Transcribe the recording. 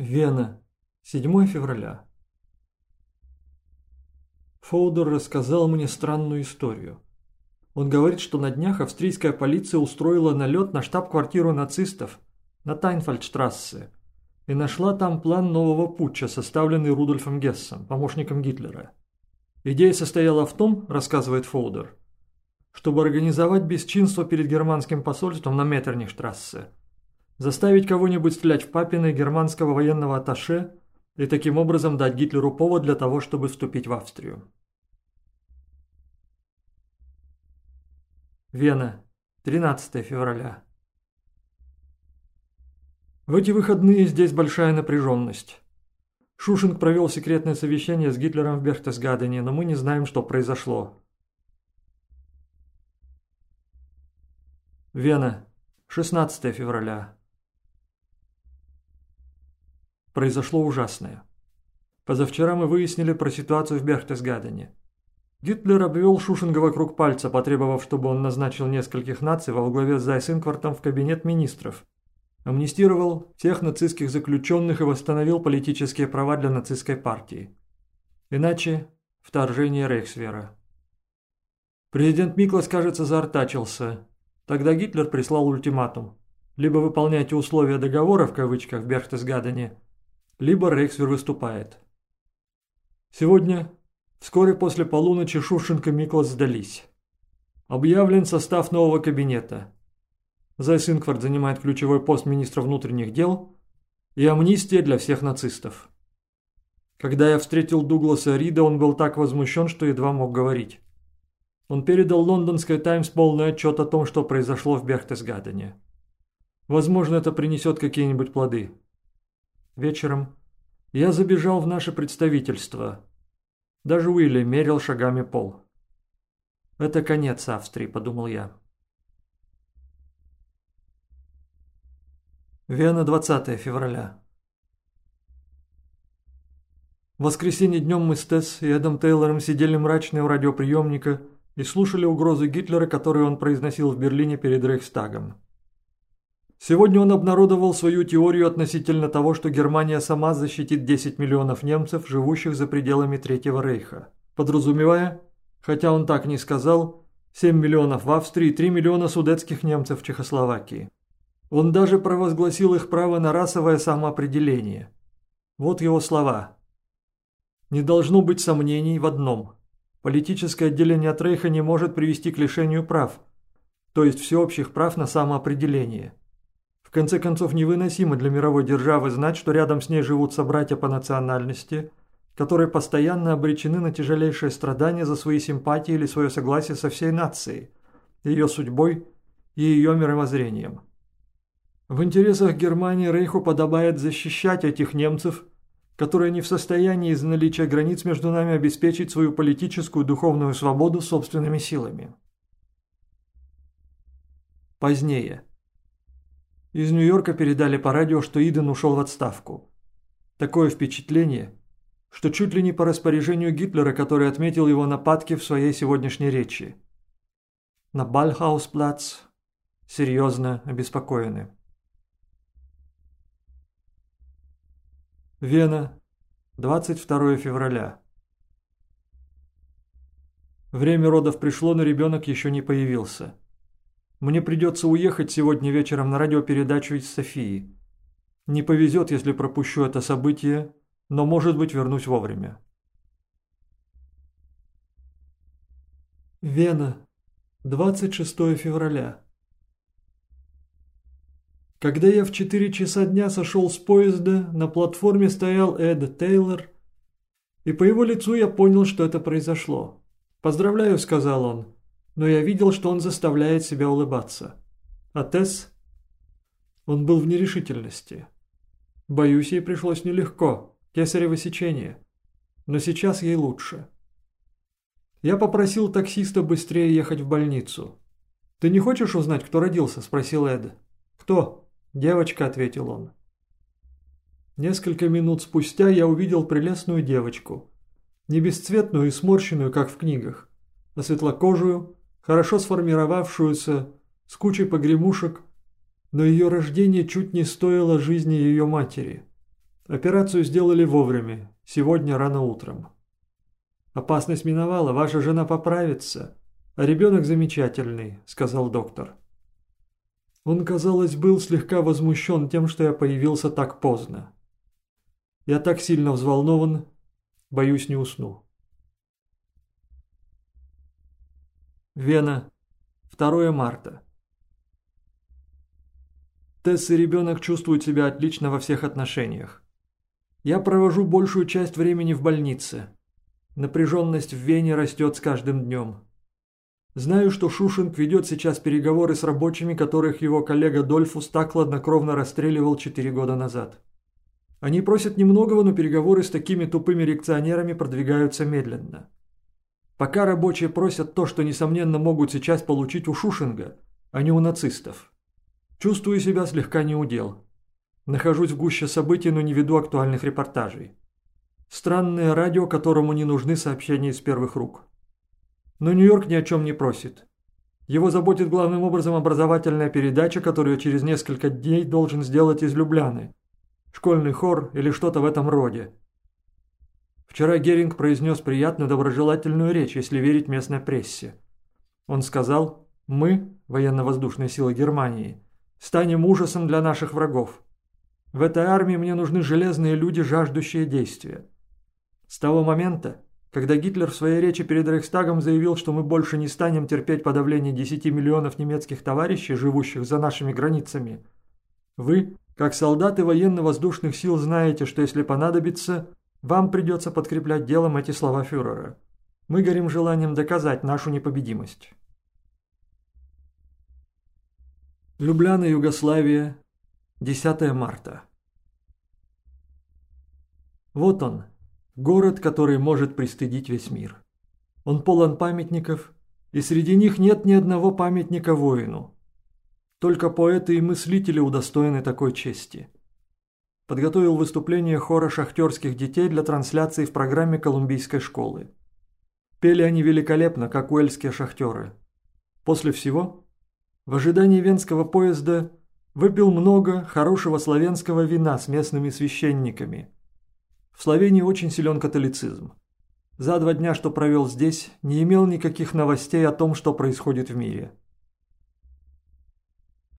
Вена, 7 февраля. Фоудер рассказал мне странную историю. Он говорит, что на днях австрийская полиция устроила налет на штаб-квартиру нацистов на Тайнфальдштрассе и нашла там план нового путча, составленный Рудольфом Гессом, помощником Гитлера. Идея состояла в том, рассказывает Фоудер, чтобы организовать бесчинство перед германским посольством на Меттернихштрассе, заставить кого-нибудь стрелять в папина германского военного атташе и таким образом дать Гитлеру повод для того, чтобы вступить в Австрию. Вена, 13 февраля. В эти выходные здесь большая напряженность. Шушинг провел секретное совещание с Гитлером в Берхтесгадене, но мы не знаем, что произошло. Вена, 16 февраля. Произошло ужасное. Позавчера мы выяснили про ситуацию в Берхтесгадене. Гитлер обвел Шушинга вокруг пальца, потребовав, чтобы он назначил нескольких наций во главе с Зайсинквартом в кабинет министров. Амнистировал всех нацистских заключенных и восстановил политические права для нацистской партии. Иначе – вторжение Рейхсвера. Президент Миклас, кажется, заортачился. Тогда Гитлер прислал ультиматум. Либо выполняйте условия договора в кавычках в Берхтесгадене, либо Рейхсвер выступает. Сегодня, вскоре после полуночи, Шушенко и Миклас сдались. Объявлен состав нового кабинета. Зайс Инквард занимает ключевой пост министра внутренних дел и амнистия для всех нацистов. Когда я встретил Дугласа Рида, он был так возмущен, что едва мог говорить. Он передал лондонской «Таймс» полный отчет о том, что произошло в Берхтесгадене. Возможно, это принесет какие-нибудь плоды. Вечером я забежал в наше представительство. Даже Уилли мерил шагами пол. «Это конец Австрии», — подумал я. Вена, 20 февраля. В воскресенье днем мы с Тесс и Эдом Тейлором сидели мрачные у радиоприемника и слушали угрозы Гитлера, которые он произносил в Берлине перед Рейхстагом. Сегодня он обнародовал свою теорию относительно того, что Германия сама защитит 10 миллионов немцев, живущих за пределами Третьего Рейха, подразумевая, хотя он так не сказал, 7 миллионов в Австрии и 3 миллиона судетских немцев в Чехословакии. Он даже провозгласил их право на расовое самоопределение. Вот его слова. «Не должно быть сомнений в одном – Политическое отделение от Рейха не может привести к лишению прав, то есть всеобщих прав на самоопределение. Конце концов, невыносимо для мировой державы знать, что рядом с ней живут собратья по национальности, которые постоянно обречены на тяжелейшее страдание за свои симпатии или свое согласие со всей нацией, ее судьбой и ее мировоззрением. В интересах Германии Рейху подобает защищать этих немцев которая не в состоянии из-за наличия границ между нами обеспечить свою политическую и духовную свободу собственными силами. Позднее. Из Нью-Йорка передали по радио, что Иден ушел в отставку. Такое впечатление, что чуть ли не по распоряжению Гитлера, который отметил его нападки в своей сегодняшней речи. На Бальхаусплац серьезно обеспокоены. Вена, 22 февраля. Время родов пришло, но ребенок еще не появился. Мне придется уехать сегодня вечером на радиопередачу из Софии. Не повезет, если пропущу это событие, но, может быть, вернусь вовремя. Вена, 26 февраля. Когда я в 4 часа дня сошел с поезда, на платформе стоял Эд Тейлор, и по его лицу я понял, что это произошло. «Поздравляю», — сказал он, но я видел, что он заставляет себя улыбаться. А Тесс? Он был в нерешительности. Боюсь, ей пришлось нелегко, кесарево сечение. Но сейчас ей лучше. Я попросил таксиста быстрее ехать в больницу. «Ты не хочешь узнать, кто родился?» – спросил Эд. «Кто?» «Девочка», — ответил он. Несколько минут спустя я увидел прелестную девочку. Не бесцветную и сморщенную, как в книгах, а светлокожую, хорошо сформировавшуюся, с кучей погремушек, но ее рождение чуть не стоило жизни ее матери. Операцию сделали вовремя, сегодня рано утром. Опасность миновала, ваша жена поправится. А ребенок замечательный, сказал доктор. Он, казалось, был слегка возмущен тем, что я появился так поздно. Я так сильно взволнован, боюсь, не усну. Вена, 2 марта. Тесс и ребенок чувствуют себя отлично во всех отношениях. Я провожу большую часть времени в больнице. Напряженность в Вене растет с каждым днем. Знаю, что Шушинг ведет сейчас переговоры с рабочими, которых его коллега Дольфус так хладнокровно расстреливал четыре года назад. Они просят немногого, но переговоры с такими тупыми реакционерами продвигаются медленно. Пока рабочие просят то, что, несомненно, могут сейчас получить у Шушинга, а не у нацистов. Чувствую себя слегка неудел. Нахожусь в гуще событий, но не веду актуальных репортажей. Странное радио, которому не нужны сообщения из первых рук. Но Нью-Йорк ни о чем не просит. Его заботит главным образом образовательная передача, которую через несколько дней должен сделать из Любляны. Школьный хор или что-то в этом роде. Вчера Геринг произнес приятную доброжелательную речь, если верить местной прессе. Он сказал «Мы, военно-воздушные силы Германии, станем ужасом для наших врагов. В этой армии мне нужны железные люди, жаждущие действия». С того момента, когда Гитлер в своей речи перед Рейхстагом заявил, что мы больше не станем терпеть подавление 10 миллионов немецких товарищей, живущих за нашими границами, вы, как солдаты военно-воздушных сил, знаете, что если понадобится, вам придется подкреплять делом эти слова фюрера. Мы горим желанием доказать нашу непобедимость. Любляна, Югославия, 10 марта. Вот он, город, который может пристыдить весь мир. Он полон памятников, и среди них нет ни одного памятника воину. Только поэты и мыслители удостоены такой чести – подготовил выступление хора шахтерских детей для трансляции в программе Колумбийской школы. Пели они великолепно, как уэльские шахтеры. После всего, в ожидании венского поезда, выпил много хорошего славянского вина с местными священниками. В Словении очень силен католицизм. За два дня, что провел здесь, не имел никаких новостей о том, что происходит в мире.